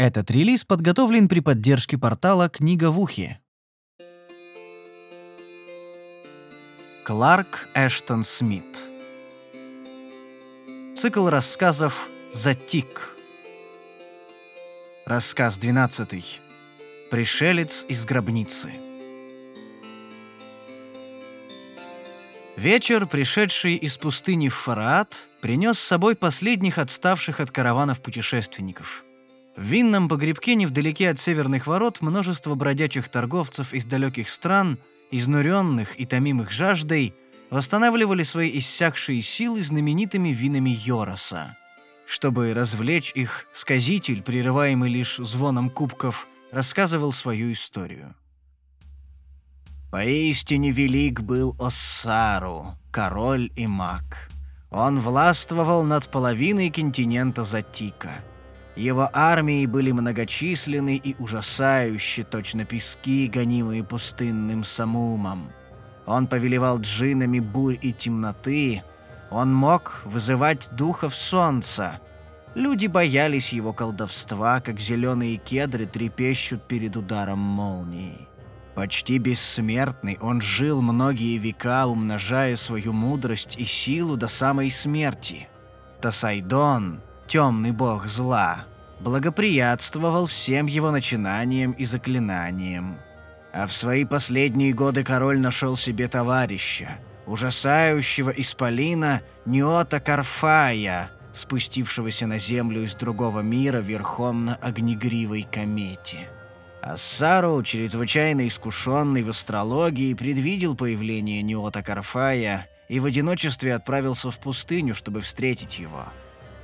Этот релиз подготовлен при поддержке портала «Книга в ухе». Кларк Эштон Смит Цикл рассказов «Затик». Рассказ 12. Пришелец из гробницы. Вечер, пришедший из пустыни в Фараат, принес с собой последних отставших от караванов путешественников. В винном погребке невдалеке от северных ворот множество бродячих торговцев из далеких стран, изнуренных и томимых жаждой, восстанавливали свои иссякшие силы знаменитыми винами Йороса. Чтобы развлечь их, сказитель, прерываемый лишь звоном кубков, рассказывал свою историю. Поистине велик был Оссару, король и маг. Он властвовал над половиной континента Затика. Его армии были многочисленны и ужасающие, точно пески, гонимые пустынным самумом. Он повелевал джинами бурь и темноты. Он мог вызывать духов солнца. Люди боялись его колдовства, как зеленые кедры трепещут перед ударом молнии. Почти бессмертный, он жил многие века, умножая свою мудрость и силу до самой смерти. Тасайдон, темный бог зла, благоприятствовал всем его начинаниям и заклинаниям. А в свои последние годы король нашел себе товарища, ужасающего исполина Неота Карфая, спустившегося на землю из другого мира верхом на огнегривой комете. Ассару, чрезвычайно искушенный в астрологии, предвидел появление Неота Карфая и в одиночестве отправился в пустыню, чтобы встретить его.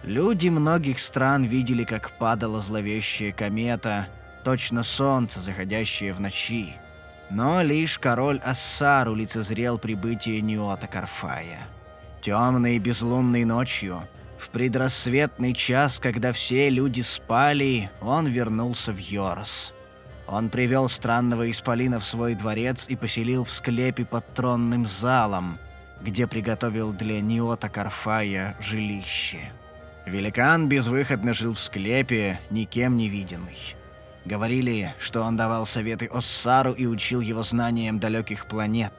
Люди многих стран видели, как падала зловещая комета, точно солнце, заходящее в ночи. Но лишь король Ассару лицезрел прибытие Неота Карфая. Темной безлунной ночью, в предрассветный час, когда все люди спали, он вернулся в Йорос. Он привел странного исполина в свой дворец и поселил в склепе под тронным залом, где приготовил для Ниота Карфая жилище. Великан безвыходно жил в склепе, никем не виденный. Говорили, что он давал советы Оссару и учил его знаниям далеких планет.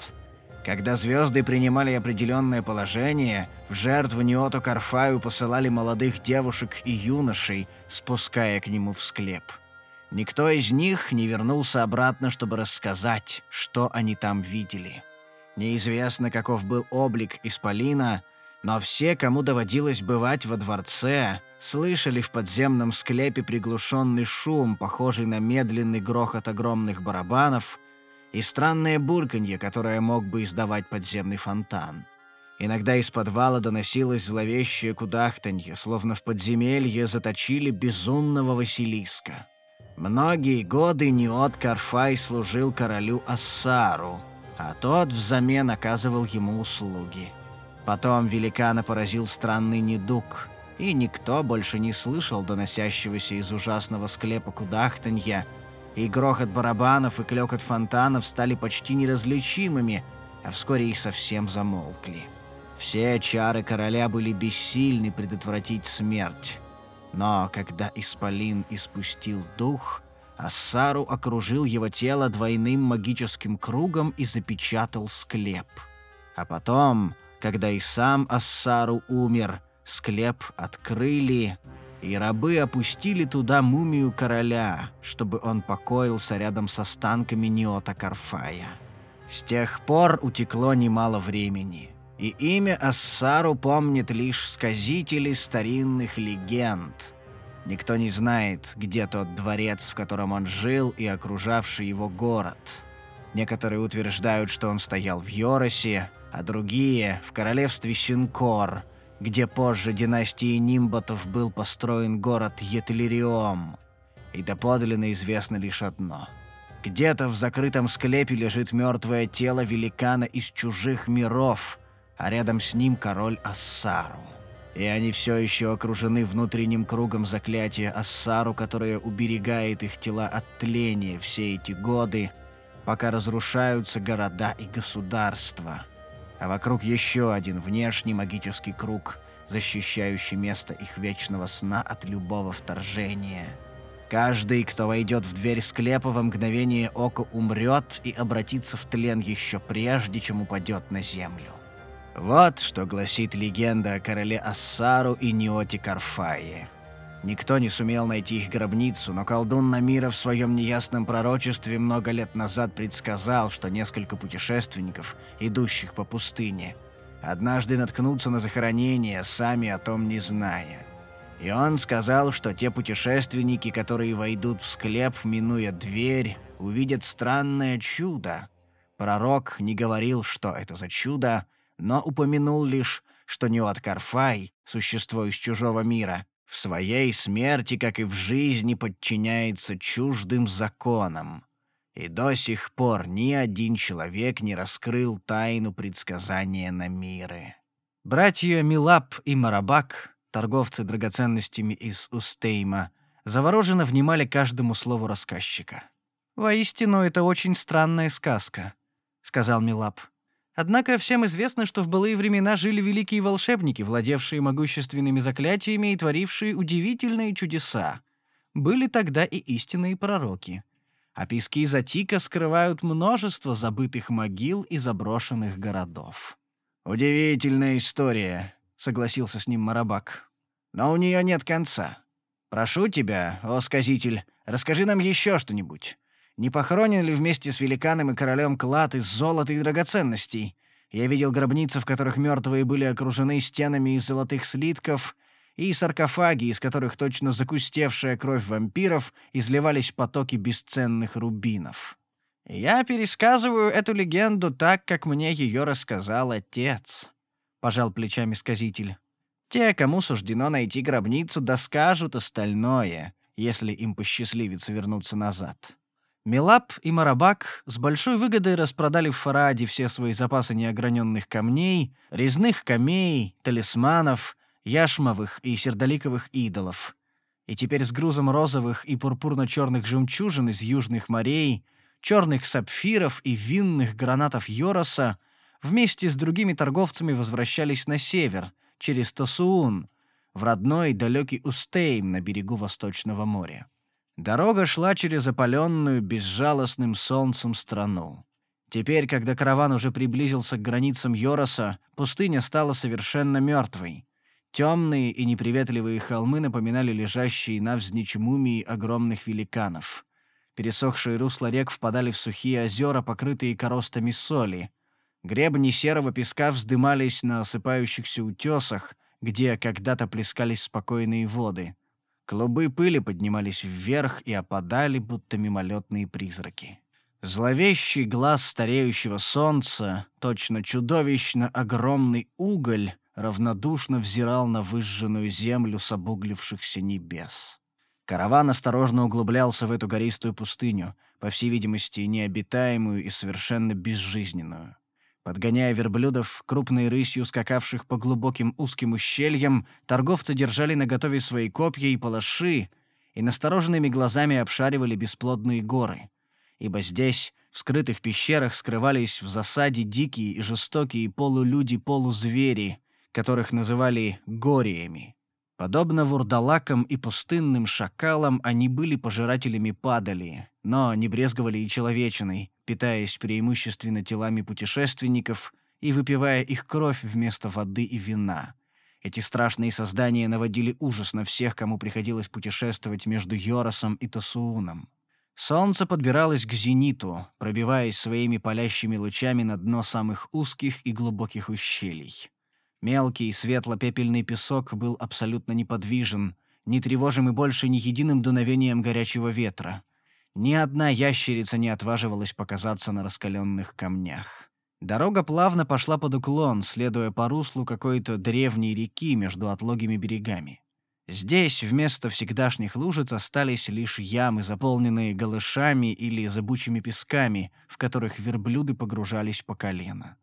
Когда звезды принимали определенное положение, в жертву Ниоту Карфаю посылали молодых девушек и юношей, спуская к нему в склеп. Никто из них не вернулся обратно, чтобы рассказать, что они там видели. Неизвестно, каков был облик Исполина, но все, кому доводилось бывать во дворце, слышали в подземном склепе приглушенный шум, похожий на медленный грохот огромных барабанов, и странное бульканье, которое мог бы издавать подземный фонтан. Иногда из подвала доносилось зловещее кудахтанье, словно в подземелье заточили безумного Василиска. Многие годы Ниот Карфай служил королю Ассару, а тот взамен оказывал ему услуги. Потом великана поразил странный недуг, и никто больше не слышал доносящегося из ужасного склепа кудахтанья, и грохот барабанов и клёкот фонтанов стали почти неразличимыми, а вскоре их совсем замолкли. Все чары короля были бессильны предотвратить смерть. Но когда Исполин испустил дух, Ассару окружил его тело двойным магическим кругом и запечатал склеп. А потом, когда и сам Ассару умер, склеп открыли, и рабы опустили туда мумию короля, чтобы он покоился рядом с останками Ниота Карфая. С тех пор утекло немало времени — и имя Ассару помнит лишь сказители старинных легенд. Никто не знает, где тот дворец, в котором он жил, и окружавший его город. Некоторые утверждают, что он стоял в Йоросе, а другие — в королевстве Синкор, где позже династии Нимботов был построен город Етлериом. И доподлинно известно лишь одно. Где-то в закрытом склепе лежит мертвое тело великана из чужих миров — а рядом с ним король Ассару. И они все еще окружены внутренним кругом заклятия Ассару, которое уберегает их тела от тления все эти годы, пока разрушаются города и государства. А вокруг еще один внешний магический круг, защищающий место их вечного сна от любого вторжения. Каждый, кто войдет в дверь склепа во мгновение ока умрет и обратится в тлен еще прежде, чем упадет на землю. Вот что гласит легенда о короле Ассару и Неоте Карфае. Никто не сумел найти их гробницу, но колдун Намира в своем неясном пророчестве много лет назад предсказал, что несколько путешественников, идущих по пустыне, однажды наткнутся на захоронение, сами о том не зная. И он сказал, что те путешественники, которые войдут в склеп, минуя дверь, увидят странное чудо. Пророк не говорил, что это за чудо, но упомянул лишь, что Неот Карфай, существо из чужого мира, в своей смерти, как и в жизни, подчиняется чуждым законам. И до сих пор ни один человек не раскрыл тайну предсказания на миры. Братья Милап и Марабак торговцы драгоценностями из Устейма, завороженно внимали каждому слову рассказчика. «Воистину, это очень странная сказка», — сказал Милап. «Однако всем известно, что в былые времена жили великие волшебники, владевшие могущественными заклятиями и творившие удивительные чудеса. Были тогда и истинные пророки. А пески Затика скрывают множество забытых могил и заброшенных городов». «Удивительная история», — согласился с ним Марабак. «Но у нее нет конца. Прошу тебя, о сказитель, расскажи нам еще что-нибудь. Не похоронен ли вместе с великаном и королем клад из золота и драгоценностей? Я видел гробницы, в которых мертвые были окружены стенами из золотых слитков, и саркофаги, из которых точно закустевшая кровь вампиров изливались потоки бесценных рубинов. Я пересказываю эту легенду так, как мне ее рассказал отец. — пожал плечами сказитель. «Те, кому суждено найти гробницу, доскажут остальное, если им посчастливится вернуться назад». Милап и Марабак с большой выгодой распродали в Фараде все свои запасы неограненных камней, резных камей, талисманов, яшмовых и сердоликовых идолов. И теперь с грузом розовых и пурпурно-черных жемчужин из южных морей, черных сапфиров и винных гранатов Йороса вместе с другими торговцами возвращались на север, через Тосуун, в родной далекий Устейм на берегу Восточного моря. Дорога шла через опаленную безжалостным солнцем страну. Теперь, когда караван уже приблизился к границам Йороса, пустыня стала совершенно мертвой. Темные и неприветливые холмы напоминали лежащие навзничь мумии огромных великанов. Пересохшие русла рек впадали в сухие озера, покрытые коростами соли, Гребни серого песка вздымались на осыпающихся утесах, где когда-то плескались спокойные воды. Клубы пыли поднимались вверх и опадали, будто мимолетные призраки. Зловещий глаз стареющего солнца, точно чудовищно огромный уголь, равнодушно взирал на выжженную землю с обуглившихся небес. Караван осторожно углублялся в эту гористую пустыню, по всей видимости, необитаемую и совершенно безжизненную. Подгоняя верблюдов, крупной рысью скакавших по глубоким узким ущельям, торговцы держали наготове свои копья и палаши и настороженными глазами обшаривали бесплодные горы. Ибо здесь, в скрытых пещерах, скрывались в засаде дикие и жестокие полулюди-полузвери, которых называли гориями. Подобно вурдалакам и пустынным шакалам, они были пожирателями падали, но не брезговали и человечиной, питаясь преимущественно телами путешественников и выпивая их кровь вместо воды и вина. Эти страшные создания наводили ужас на всех, кому приходилось путешествовать между Йоросом и Тосууном. Солнце подбиралось к зениту, пробиваясь своими палящими лучами на дно самых узких и глубоких ущелий. Мелкий светло-пепельный песок был абсолютно неподвижен, не тревожим и больше ни единым дуновением горячего ветра. Ни одна ящерица не отваживалась показаться на раскаленных камнях. Дорога плавно пошла под уклон, следуя по руслу какой-то древней реки между отлогими берегами. Здесь вместо всегдашних лужиц остались лишь ямы, заполненные голышами или зыбучими песками, в которых верблюды погружались по колено.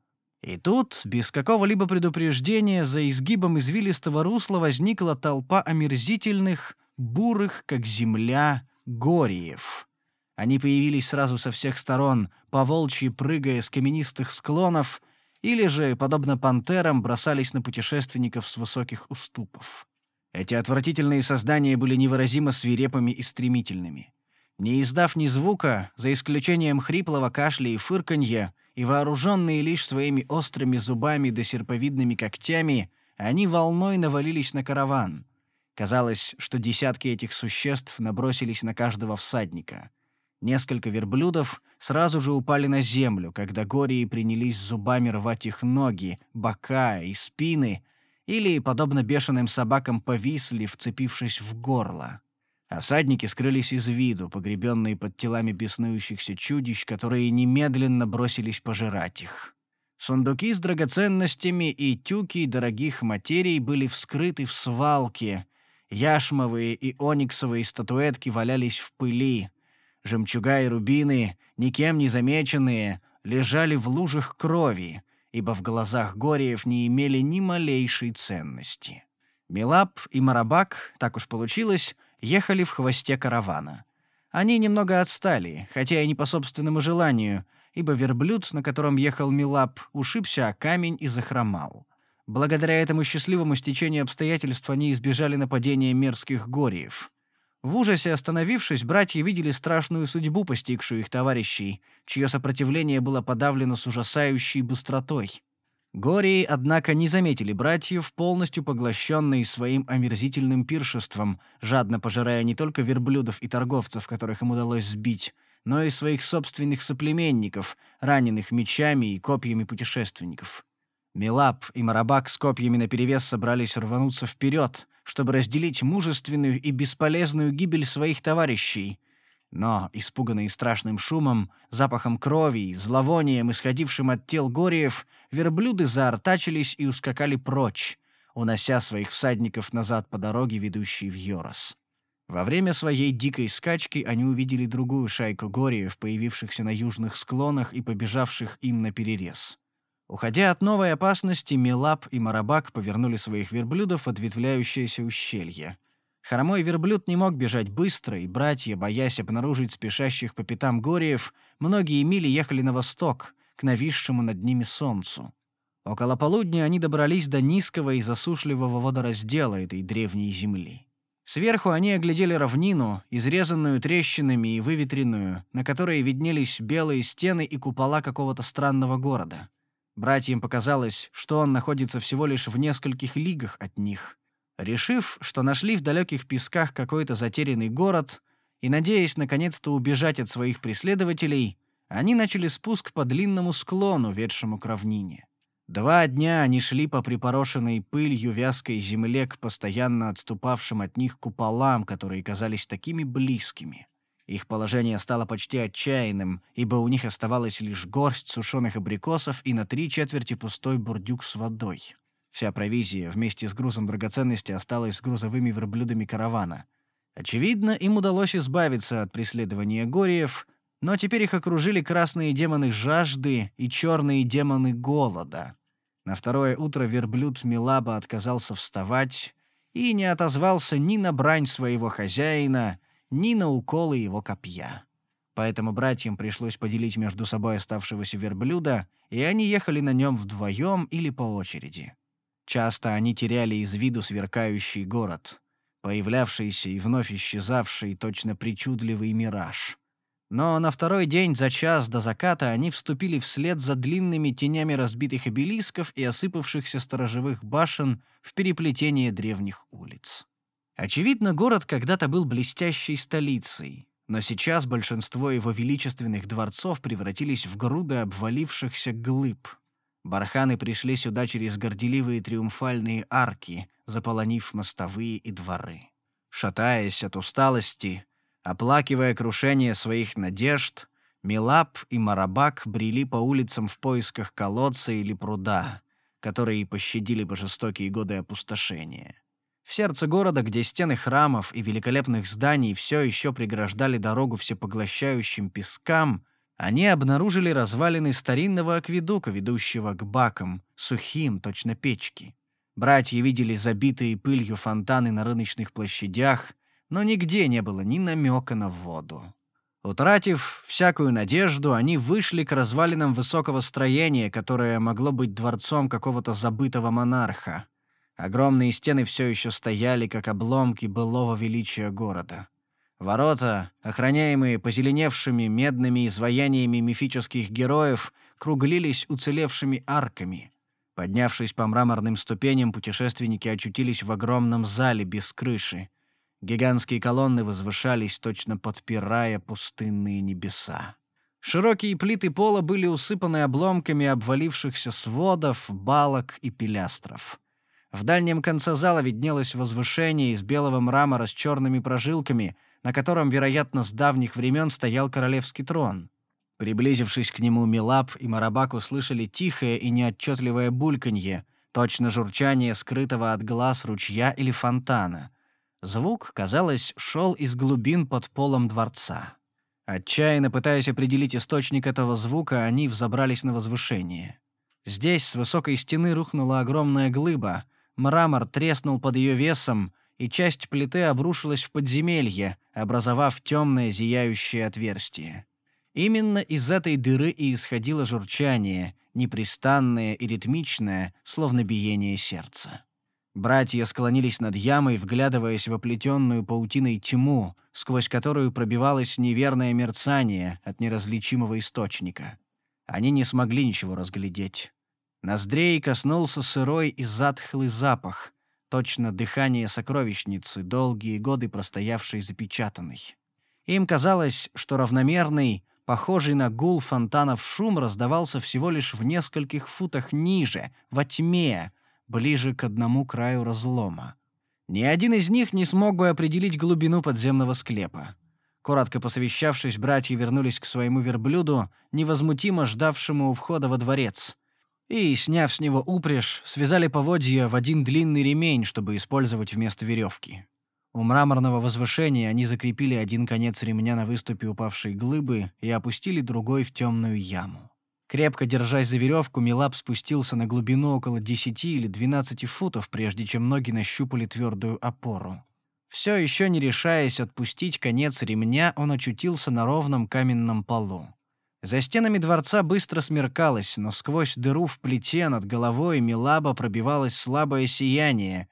И тут, без какого-либо предупреждения, за изгибом извилистого русла возникла толпа омерзительных, бурых, как земля, гориев. Они появились сразу со всех сторон, по волчьи прыгая с каменистых склонов, или же, подобно пантерам, бросались на путешественников с высоких уступов. Эти отвратительные создания были невыразимо свирепыми и стремительными. Не издав ни звука, за исключением хриплого кашля и фырканья, и вооруженные лишь своими острыми зубами да серповидными когтями, они волной навалились на караван. Казалось, что десятки этих существ набросились на каждого всадника. Несколько верблюдов сразу же упали на землю, когда гории принялись зубами рвать их ноги, бока и спины, или, подобно бешеным собакам, повисли, вцепившись в горло. А всадники скрылись из виду, погребенные под телами беснующихся чудищ, которые немедленно бросились пожирать их. Сундуки с драгоценностями и тюки дорогих материй были вскрыты в свалке. Яшмовые и ониксовые статуэтки валялись в пыли. Жемчуга и рубины, никем не замеченные, лежали в лужах крови, ибо в глазах Гориев не имели ни малейшей ценности. Милап и Марабак, так уж получилось, ехали в хвосте каравана. Они немного отстали, хотя и не по собственному желанию, ибо верблюд, на котором ехал Милап, ушибся о камень и захромал. Благодаря этому счастливому стечению обстоятельств они избежали нападения мерзких гориев. В ужасе остановившись, братья видели страшную судьбу, постигшую их товарищей, чье сопротивление было подавлено с ужасающей быстротой. Гории, однако, не заметили братьев, полностью поглощенные своим омерзительным пиршеством, жадно пожирая не только верблюдов и торговцев, которых им удалось сбить, но и своих собственных соплеменников, раненых мечами и копьями путешественников. Милап и Марабак с копьями наперевес собрались рвануться вперед, чтобы разделить мужественную и бесполезную гибель своих товарищей. Но, испуганные страшным шумом, запахом крови и зловонием, исходившим от тел гориев, верблюды заортачились и ускакали прочь, унося своих всадников назад по дороге, ведущей в Йорос. Во время своей дикой скачки они увидели другую шайку гориев, появившихся на южных склонах и побежавших им на перерез. Уходя от новой опасности, Милап и Марабак повернули своих верблюдов в ответвляющееся ущелье. Хромой верблюд не мог бежать быстро, и братья, боясь обнаружить спешащих по пятам гориев, многие мили ехали на восток, к нависшему над ними солнцу. Около полудня они добрались до низкого и засушливого водораздела этой древней земли. Сверху они оглядели равнину, изрезанную трещинами и выветренную, на которой виднелись белые стены и купола какого-то странного города. Братьям показалось, что он находится всего лишь в нескольких лигах от них. Решив, что нашли в далеких песках какой-то затерянный город, и надеясь наконец-то убежать от своих преследователей, они начали спуск по длинному склону, ведшему к равнине. Два дня они шли по припорошенной пылью вязкой земле к постоянно отступавшим от них куполам, которые казались такими близкими. Их положение стало почти отчаянным, ибо у них оставалась лишь горсть сушеных абрикосов и на три четверти пустой бурдюк с водой. Вся провизия вместе с грузом драгоценности осталась с грузовыми верблюдами каравана. Очевидно, им удалось избавиться от преследования гориев, но теперь их окружили красные демоны жажды и черные демоны голода. На второе утро верблюд Милаба отказался вставать и не отозвался ни на брань своего хозяина, ни на уколы его копья. Поэтому братьям пришлось поделить между собой оставшегося верблюда, и они ехали на нем вдвоем или по очереди. Часто они теряли из виду сверкающий город, появлявшийся и вновь исчезавший точно причудливый мираж. Но на второй день за час до заката они вступили вслед за длинными тенями разбитых обелисков и осыпавшихся сторожевых башен в переплетение древних улиц. Очевидно, город когда-то был блестящей столицей, но сейчас большинство его величественных дворцов превратились в груды обвалившихся глыб. Барханы пришли сюда через горделивые триумфальные арки, заполонив мостовые и дворы. Шатаясь от усталости, Оплакивая крушение своих надежд, Милап и Марабак брели по улицам в поисках колодца или пруда, которые пощадили бы жестокие годы опустошения. В сердце города, где стены храмов и великолепных зданий все еще преграждали дорогу всепоглощающим пескам, они обнаружили развалины старинного акведука, ведущего к бакам, сухим, точно печки. Братья видели забитые пылью фонтаны на рыночных площадях, но нигде не было ни намека на воду. Утратив всякую надежду, они вышли к развалинам высокого строения, которое могло быть дворцом какого-то забытого монарха. Огромные стены все еще стояли, как обломки былого величия города. Ворота, охраняемые позеленевшими медными изваяниями мифических героев, круглились уцелевшими арками. Поднявшись по мраморным ступеням, путешественники очутились в огромном зале без крыши. Гигантские колонны возвышались, точно подпирая пустынные небеса. Широкие плиты пола были усыпаны обломками обвалившихся сводов, балок и пилястров. В дальнем конце зала виднелось возвышение из белого мрамора с черными прожилками, на котором, вероятно, с давних времен стоял королевский трон. Приблизившись к нему, Милап и Марабак услышали тихое и неотчетливое бульканье, точно журчание скрытого от глаз ручья или фонтана. Звук, казалось, шел из глубин под полом дворца. Отчаянно пытаясь определить источник этого звука, они взобрались на возвышение. Здесь с высокой стены рухнула огромная глыба, Мрамор треснул под ее весом, и часть плиты обрушилась в подземелье, образовав темное зияющее отверстие. Именно из этой дыры и исходило журчание, непрестанное и ритмичное, словно биение сердца. Братья склонились над ямой, вглядываясь в оплетенную паутиной тьму, сквозь которую пробивалось неверное мерцание от неразличимого источника. Они не смогли ничего разглядеть. Ноздрей коснулся сырой и затхлый запах, точно дыхание сокровищницы, долгие годы простоявшей запечатанной. Им казалось, что равномерный, похожий на гул фонтанов шум раздавался всего лишь в нескольких футах ниже, во тьме, ближе к одному краю разлома. Ни один из них не смог бы определить глубину подземного склепа. Коротко посовещавшись, братья вернулись к своему верблюду, невозмутимо ждавшему у входа во дворец — и, сняв с него упряжь, связали поводья в один длинный ремень, чтобы использовать вместо веревки. У мраморного возвышения они закрепили один конец ремня на выступе упавшей глыбы и опустили другой в темную яму. Крепко держась за веревку, Милап спустился на глубину около 10 или 12 футов, прежде чем ноги нащупали твердую опору. Все еще не решаясь отпустить конец ремня, он очутился на ровном каменном полу. За стенами дворца быстро смеркалось, но сквозь дыру в плите над головой Милаба пробивалось слабое сияние,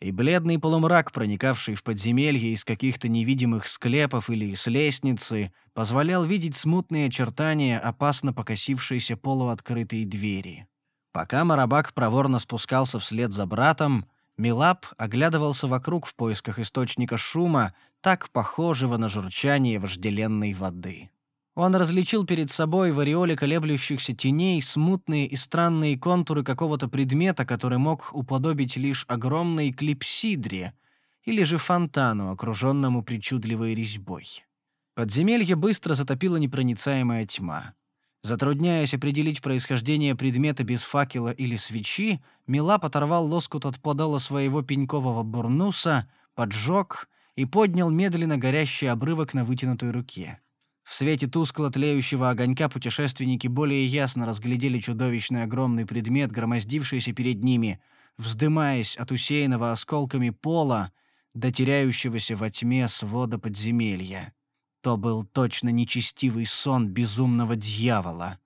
и бледный полумрак, проникавший в подземелье из каких-то невидимых склепов или с лестницы, позволял видеть смутные очертания опасно покосившейся полуоткрытой двери. Пока Марабак проворно спускался вслед за братом, Милаб оглядывался вокруг в поисках источника шума, так похожего на журчание вожделенной воды. Он различил перед собой в ореоле колеблющихся теней смутные и странные контуры какого-то предмета, который мог уподобить лишь огромной клипсидре или же фонтану, окруженному причудливой резьбой. Подземелье быстро затопила непроницаемая тьма. Затрудняясь определить происхождение предмета без факела или свечи, Милап оторвал лоскут от подола своего пенькового бурнуса, поджег и поднял медленно горящий обрывок на вытянутой руке. В свете тускло тлеющего огонька путешественники более ясно разглядели чудовищный огромный предмет, громоздившийся перед ними, вздымаясь от усеянного осколками пола до теряющегося во тьме свода подземелья. То был точно нечестивый сон безумного дьявола.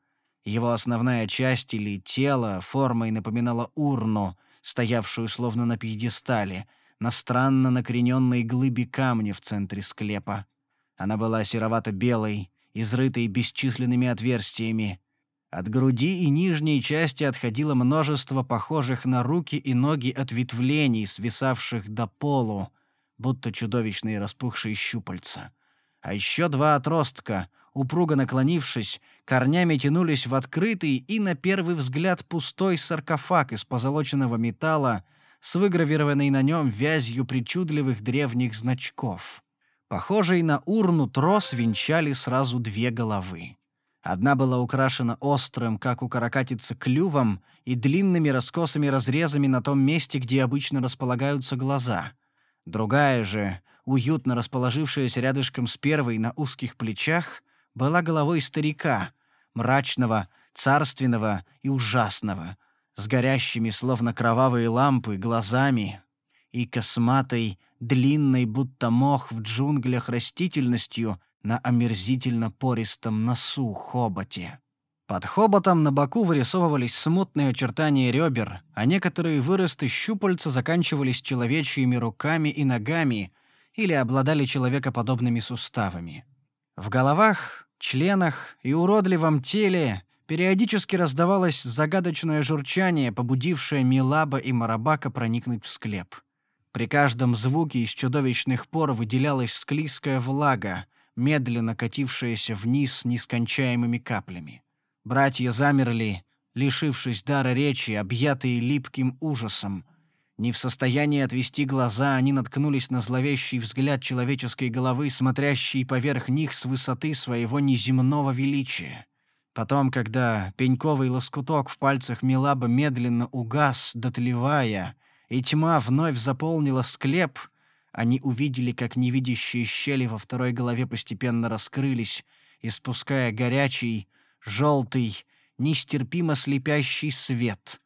Его основная часть или тело формой напоминала урну, стоявшую словно на пьедестале, на странно накрененной глыбе камня в центре склепа. Она была серовато-белой, изрытой бесчисленными отверстиями. От груди и нижней части отходило множество похожих на руки и ноги ответвлений, свисавших до полу, будто чудовищные распухшие щупальца. А еще два отростка, упруго наклонившись, корнями тянулись в открытый и, на первый взгляд, пустой саркофаг из позолоченного металла с выгравированной на нем вязью причудливых древних значков. Похожий на урну трос венчали сразу две головы. Одна была украшена острым, как у каракатицы, клювом и длинными раскосыми разрезами на том месте, где обычно располагаются глаза. Другая же, уютно расположившаяся рядышком с первой на узких плечах, была головой старика, мрачного, царственного и ужасного, с горящими, словно кровавые лампы, глазами и косматой, длинной, будто мох в джунглях растительностью на омерзительно пористом носу хоботе. Под хоботом на боку вырисовывались смутные очертания ребер, а некоторые выросты щупальца заканчивались человечьими руками и ногами или обладали человекоподобными суставами. В головах, членах и уродливом теле периодически раздавалось загадочное журчание, побудившее Милаба и Марабака проникнуть в склеп. При каждом звуке из чудовищных пор выделялась склизкая влага, медленно катившаяся вниз нескончаемыми каплями. Братья замерли, лишившись дара речи, объятые липким ужасом. Не в состоянии отвести глаза, они наткнулись на зловещий взгляд человеческой головы, смотрящий поверх них с высоты своего неземного величия. Потом, когда пеньковый лоскуток в пальцах Милаба медленно угас, дотлевая, и тьма вновь заполнила склеп, они увидели, как невидящие щели во второй голове постепенно раскрылись, испуская горячий, желтый, нестерпимо слепящий свет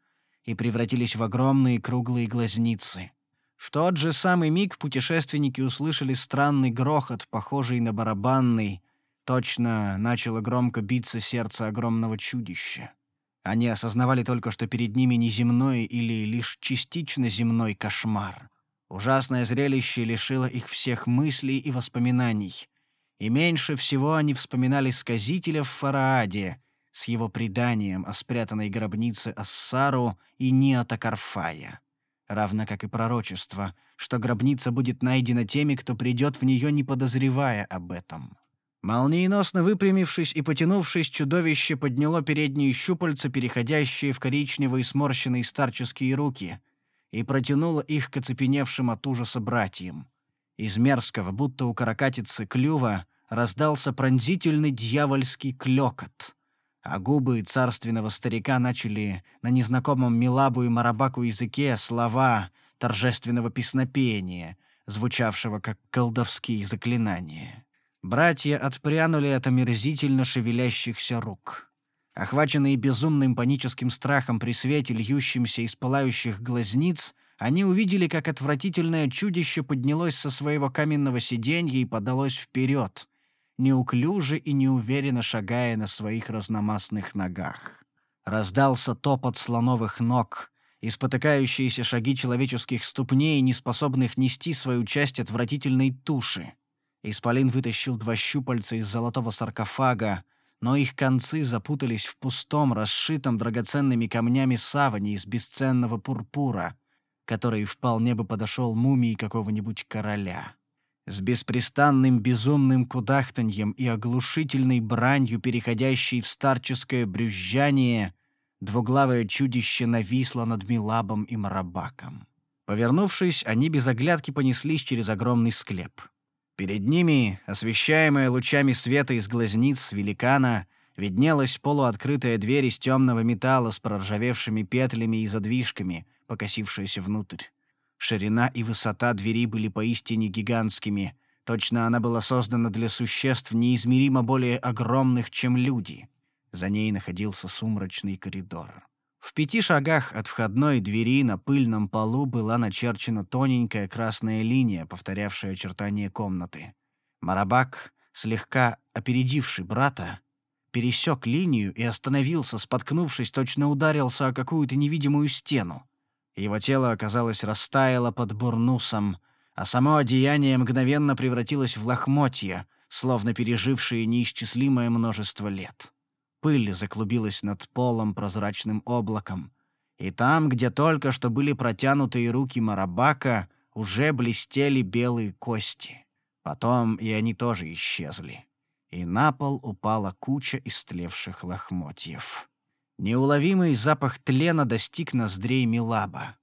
и превратились в огромные круглые глазницы. В тот же самый миг путешественники услышали странный грохот, похожий на барабанный. Точно начало громко биться сердце огромного чудища. Они осознавали только, что перед ними неземной или лишь частично земной кошмар. Ужасное зрелище лишило их всех мыслей и воспоминаний и меньше всего они вспоминали сказителя в Фарааде с его преданием о спрятанной гробнице Ассару и Ниата Карфая, равно как и пророчество, что гробница будет найдена теми, кто придет в нее, не подозревая об этом. Молниеносно выпрямившись и потянувшись, чудовище подняло передние щупальца, переходящие в коричневые сморщенные старческие руки, и протянуло их к оцепеневшим от ужаса братьям. Из мерзкого, будто у каракатицы клюва, раздался пронзительный дьявольский клёкот, а губы царственного старика начали на незнакомом Милабу и Марабаку языке слова торжественного песнопения, звучавшего как колдовские заклинания. Братья отпрянули от омерзительно шевелящихся рук. Охваченные безумным паническим страхом при свете, льющимся из пылающих глазниц, они увидели, как отвратительное чудище поднялось со своего каменного сиденья и подалось вперед, неуклюже и неуверенно шагая на своих разномастных ногах. Раздался топот слоновых ног, и спотыкающиеся шаги человеческих ступней, не способных нести свою часть отвратительной туши. Исполин вытащил два щупальца из золотого саркофага, но их концы запутались в пустом, расшитом драгоценными камнями саване из бесценного пурпура, который вполне бы подошел мумии какого-нибудь короля. С беспрестанным безумным кудахтаньем и оглушительной бранью, переходящей в старческое брюзжание, двуглавое чудище нависло над Милабом и Марабаком. Повернувшись, они без оглядки понеслись через огромный склеп. Перед ними, освещаемая лучами света из глазниц великана, виднелась полуоткрытая дверь из темного металла с проржавевшими петлями и задвижками, покосившаяся внутрь. Ширина и высота двери были поистине гигантскими. Точно она была создана для существ неизмеримо более огромных, чем люди. За ней находился сумрачный коридор. В пяти шагах от входной двери на пыльном полу была начерчена тоненькая красная линия, повторявшая очертания комнаты. Марабак, слегка опередивший брата, пересек линию и остановился, споткнувшись, точно ударился о какую-то невидимую стену. Его тело, оказалось, растаяло под бурнусом, а само одеяние мгновенно превратилось в лохмотья, словно пережившие неисчислимое множество лет. Пыль заклубилась над полом прозрачным облаком, и там, где только что были протянутые руки Марабака, уже блестели белые кости. Потом и они тоже исчезли. И на пол упала куча истлевших лохмотьев. Неуловимый запах тлена достиг ноздрей Милаба.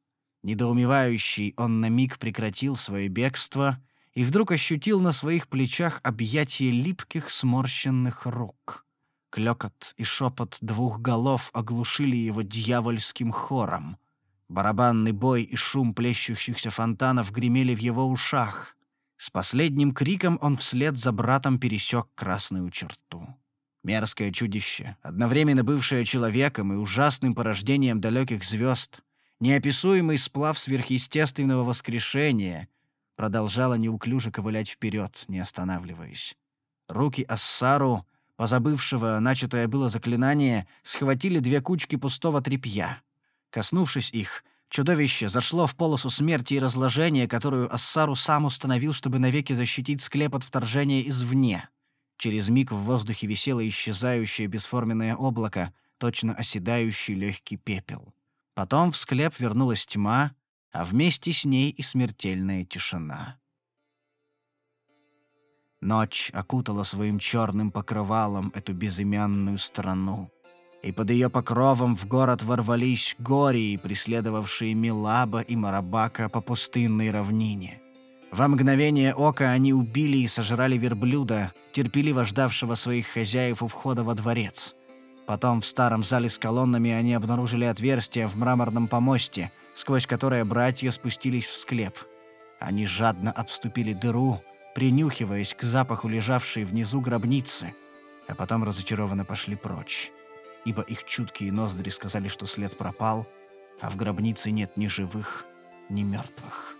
Недоумевающий, он на миг прекратил свое бегство и вдруг ощутил на своих плечах объятие липких сморщенных рук. Клёкот и шепот двух голов оглушили его дьявольским хором. Барабанный бой и шум плещущихся фонтанов гремели в его ушах. С последним криком он вслед за братом пересек красную черту. Мерзкое чудище, одновременно бывшее человеком и ужасным порождением далеких звезд, неописуемый сплав сверхъестественного воскрешения, продолжало неуклюже ковылять вперед, не останавливаясь. Руки Ассару, позабывшего начатое было заклинание, схватили две кучки пустого тряпья. Коснувшись их, чудовище зашло в полосу смерти и разложения, которую Ассару сам установил, чтобы навеки защитить склеп от вторжения извне. Через миг в воздухе висело исчезающее бесформенное облако, точно оседающий легкий пепел. Потом в склеп вернулась тьма, а вместе с ней и смертельная тишина. Ночь окутала своим черным покрывалом эту безымянную страну. И под ее покровом в город ворвались гории, преследовавшие Милаба и Марабака по пустынной равнине. Во мгновение ока они убили и сожрали верблюда, терпеливо ждавшего своих хозяев у входа во дворец. Потом в старом зале с колоннами они обнаружили отверстие в мраморном помосте, сквозь которое братья спустились в склеп. Они жадно обступили дыру, принюхиваясь к запаху лежавшей внизу гробницы, а потом разочарованно пошли прочь, ибо их чуткие ноздри сказали, что след пропал, а в гробнице нет ни живых, ни мертвых.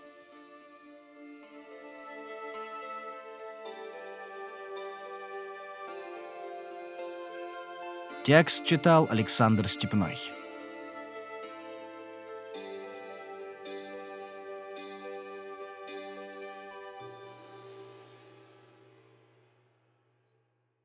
Текст читал Александр Степной.